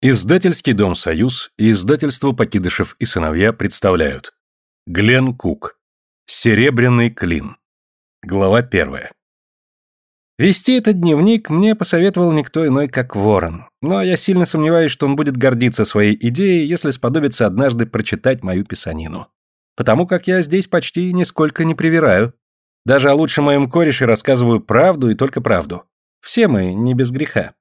Издательский дом «Союз» и издательство «Покидышев и сыновья» представляют Глен Кук «Серебряный клин» Глава первая Вести этот дневник мне посоветовал никто иной, как Ворон, но я сильно сомневаюсь, что он будет гордиться своей идеей, если сподобится однажды прочитать мою писанину. Потому как я здесь почти нисколько не привираю. Даже о лучшем моем кореше рассказываю правду и только правду. Все мы не без греха.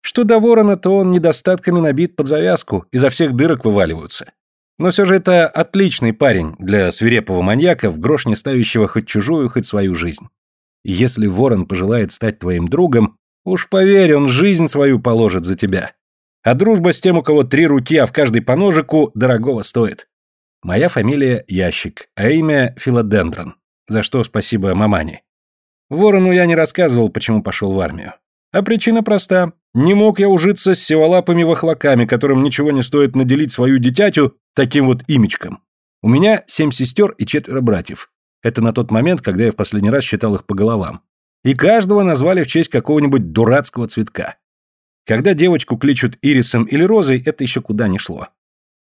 Что до ворона, то он недостатками набит под завязку, изо всех дырок вываливаются. Но все же это отличный парень для свирепого маньяка, в грош не ставящего хоть чужую, хоть свою жизнь. И если ворон пожелает стать твоим другом, уж поверь, он жизнь свою положит за тебя. А дружба с тем, у кого три руки, а в каждой по ножику, дорогого стоит. Моя фамилия Ящик, а имя Филодендрон, за что спасибо мамане. Ворону я не рассказывал, почему пошел в армию. А причина проста. Не мог я ужиться с севолапыми вахлаками, которым ничего не стоит наделить свою дитятю таким вот имечком. У меня семь сестер и четверо братьев. Это на тот момент, когда я в последний раз считал их по головам. И каждого назвали в честь какого-нибудь дурацкого цветка. Когда девочку кличут Ирисом или Розой, это еще куда не шло.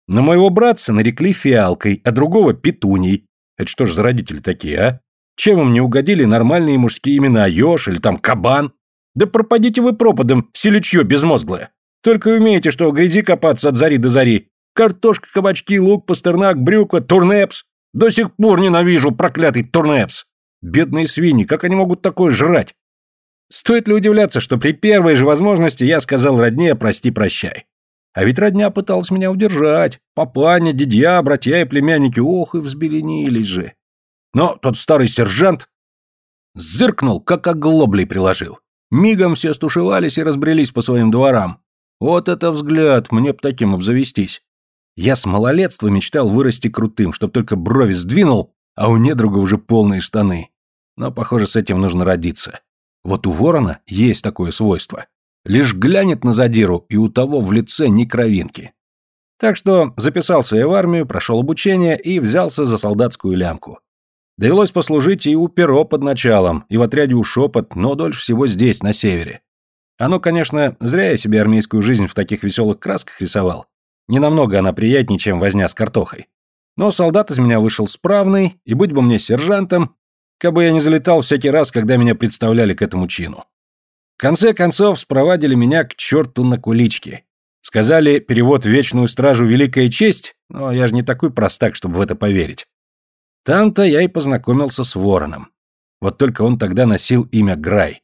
На моего братца нарекли фиалкой, а другого петуней. Это что ж за родители такие, а? Чем им не угодили нормальные мужские имена, еж или там кабан? Да пропадите вы пропадом, селючье безмозглое. Только умеете, что в грязи копаться от зари до зари. Картошка, кабачки, лук, пастернак, брюква, турнепс. До сих пор ненавижу проклятый турнепс. Бедные свиньи, как они могут такое жрать? Стоит ли удивляться, что при первой же возможности я сказал родне «прости-прощай». А ведь родня пыталась меня удержать. Папаня, дядя, братья и племянники, ох, и взбеленились же. Но тот старый сержант зыркнул, как оглоблей приложил. Мигом все стушевались и разбрелись по своим дворам. Вот это взгляд, мне б таким обзавестись. Я с малолетства мечтал вырасти крутым, чтоб только брови сдвинул, а у недруга уже полные штаны. Но, похоже, с этим нужно родиться. Вот у ворона есть такое свойство. Лишь глянет на задиру, и у того в лице ни кровинки. Так что записался я в армию, прошел обучение и взялся за солдатскую лямку. Довелось послужить и у перо под началом, и в отряде у шепот, но дольше всего здесь, на севере. Оно, конечно, зря я себе армейскую жизнь в таких веселых красках рисовал. Не намного она приятнее, чем возня с картохой. Но солдат из меня вышел справный, и будь бы мне сержантом, кабы я не залетал всякий раз, когда меня представляли к этому чину. В конце концов, спровадили меня к черту на куличке. Сказали, перевод в вечную стражу — великая честь, но я же не такой простак, чтобы в это поверить. Там-то я и познакомился с Вороном. Вот только он тогда носил имя Грай.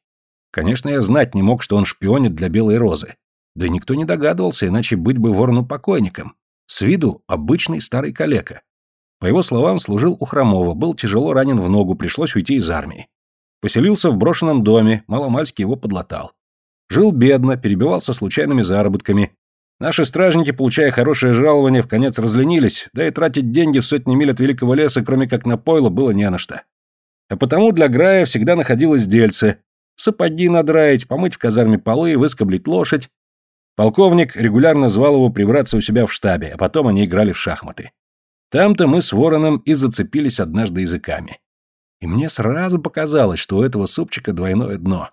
Конечно, я знать не мог, что он шпионит для Белой Розы. Да и никто не догадывался, иначе быть бы Ворону покойником. С виду обычный старый калека. По его словам, служил у Хромова, был тяжело ранен в ногу, пришлось уйти из армии. Поселился в брошенном доме, маломальски его подлатал. Жил бедно, перебивался случайными заработками, Наши стражники, получая хорошее жалование, в конец разленились, да и тратить деньги в сотни миль от великого леса, кроме как на пойло, было не на что. А потому для Грая всегда находилось дельце. Сапоги надраить, помыть в казарме полы, выскоблить лошадь. Полковник регулярно звал его прибраться у себя в штабе, а потом они играли в шахматы. Там-то мы с Вороном и зацепились однажды языками. И мне сразу показалось, что у этого супчика двойное дно.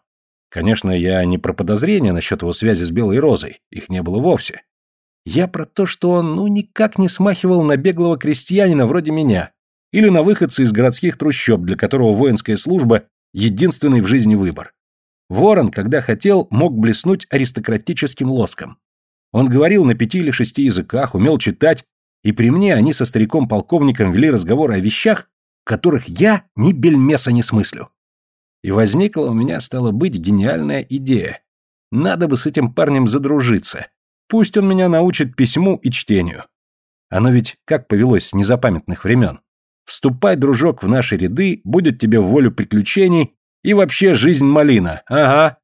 Конечно, я не про подозрения насчет его связи с Белой Розой, их не было вовсе. Я про то, что он, ну, никак не смахивал на беглого крестьянина вроде меня, или на выходца из городских трущоб, для которого воинская служба — единственный в жизни выбор. Ворон, когда хотел, мог блеснуть аристократическим лоском. Он говорил на пяти или шести языках, умел читать, и при мне они со стариком-полковником вели разговоры о вещах, которых я ни бельмеса не смыслю. И возникла у меня, стала быть, гениальная идея. Надо бы с этим парнем задружиться. Пусть он меня научит письму и чтению. Оно ведь как повелось с незапамятных времен. Вступай, дружок, в наши ряды, будет тебе волю приключений и вообще жизнь малина. Ага.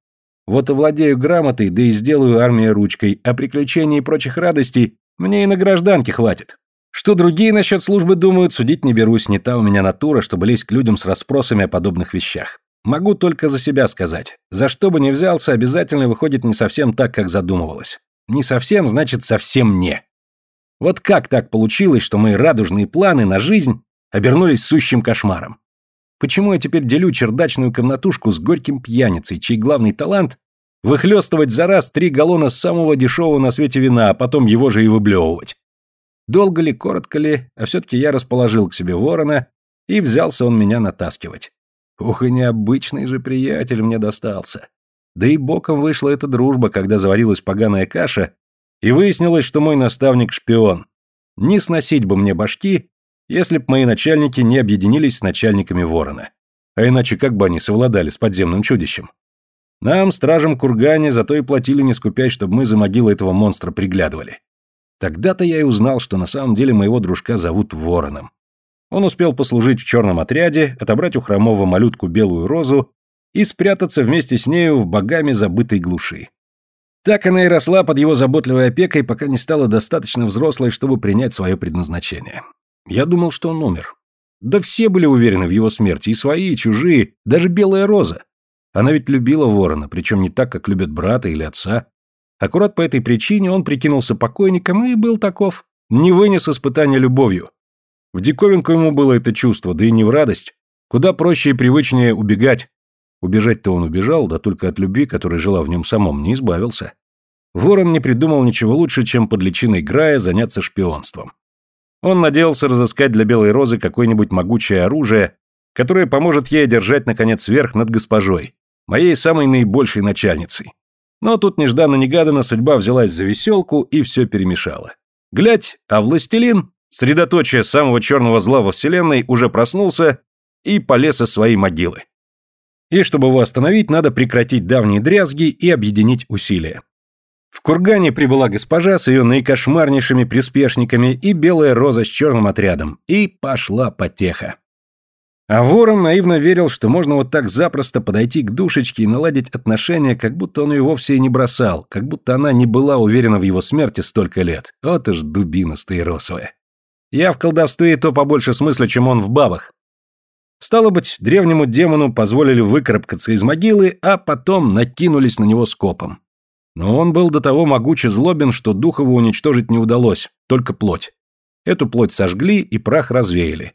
Вот овладею грамотой, да и сделаю армию ручкой, а приключений и прочих радостей мне и на гражданке хватит. Что другие насчет службы думают, судить не берусь, не та у меня натура, чтобы лезть к людям с расспросами о подобных вещах. Могу только за себя сказать. За что бы ни взялся, обязательно выходит не совсем так, как задумывалось. Не совсем, значит, совсем не. Вот как так получилось, что мои радужные планы на жизнь обернулись сущим кошмаром? Почему я теперь делю чердачную комнатушку с горьким пьяницей, чей главный талант Выхлестывать за раз три галлона самого дешевого на свете вина, а потом его же и выблевывать. Долго ли, коротко ли, а все-таки я расположил к себе ворона, и взялся он меня натаскивать. Ух, и необычный же приятель мне достался. Да и боком вышла эта дружба, когда заварилась поганая каша, и выяснилось, что мой наставник шпион. Не сносить бы мне башки, если б мои начальники не объединились с начальниками ворона. А иначе как бы они совладали с подземным чудищем? Нам, стражам Кургане, зато и платили не скупясь, чтобы мы за могилой этого монстра приглядывали. Тогда-то я и узнал, что на самом деле моего дружка зовут Вороном. Он успел послужить в черном отряде, отобрать у хромого малютку белую розу и спрятаться вместе с нею в богами забытой глуши. Так она и росла под его заботливой опекой, пока не стала достаточно взрослой, чтобы принять свое предназначение. Я думал, что он умер. Да все были уверены в его смерти, и свои, и чужие, даже белая роза. Она ведь любила ворона, причем не так, как любят брата или отца. Аккурат по этой причине он прикинулся покойником и был таков. Не вынес испытания любовью. В диковинку ему было это чувство, да и не в радость. Куда проще и привычнее убегать. Убежать-то он убежал, да только от любви, которая жила в нем самом, не избавился. Ворон не придумал ничего лучше, чем под личиной Грая заняться шпионством. Он надеялся разыскать для Белой Розы какое-нибудь могучее оружие, которое поможет ей одержать, наконец, верх над госпожой, моей самой наибольшей начальницей. Но тут нежданно-негаданно судьба взялась за веселку и все перемешала. Глядь, а властелин, средоточие самого черного зла во вселенной, уже проснулся и полез из своей могилы. И чтобы его остановить, надо прекратить давние дрязги и объединить усилия. В кургане прибыла госпожа с ее наикошмарнейшими приспешниками и белая роза с черным отрядом, и пошла потеха. А Ворон наивно верил, что можно вот так запросто подойти к душечке и наладить отношения, как будто он ее вовсе и не бросал, как будто она не была уверена в его смерти столько лет. Вот уж дубина стаиросовая. Я в колдовстве и то побольше смысла, чем он в бабах. Стало быть, древнему демону позволили выкарабкаться из могилы, а потом накинулись на него скопом. Но он был до того могуче злобен, что духову уничтожить не удалось, только плоть. Эту плоть сожгли и прах развеяли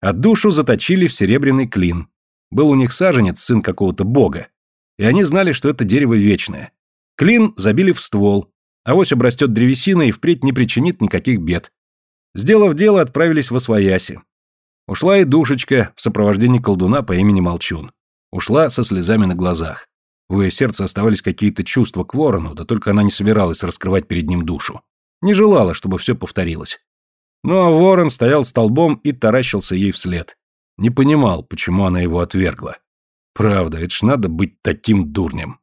а душу заточили в серебряный клин. Был у них саженец, сын какого-то бога, и они знали, что это дерево вечное. Клин забили в ствол, авось обрастет древесина и впредь не причинит никаких бед. Сделав дело, отправились в Освояси. Ушла и душечка в сопровождении колдуна по имени Молчун. Ушла со слезами на глазах. В ее сердце оставались какие-то чувства к ворону, да только она не собиралась раскрывать перед ним душу. Не желала, чтобы все повторилось. Ну а ворон стоял столбом и таращился ей вслед. Не понимал, почему она его отвергла. Правда, это ж надо быть таким дурнем.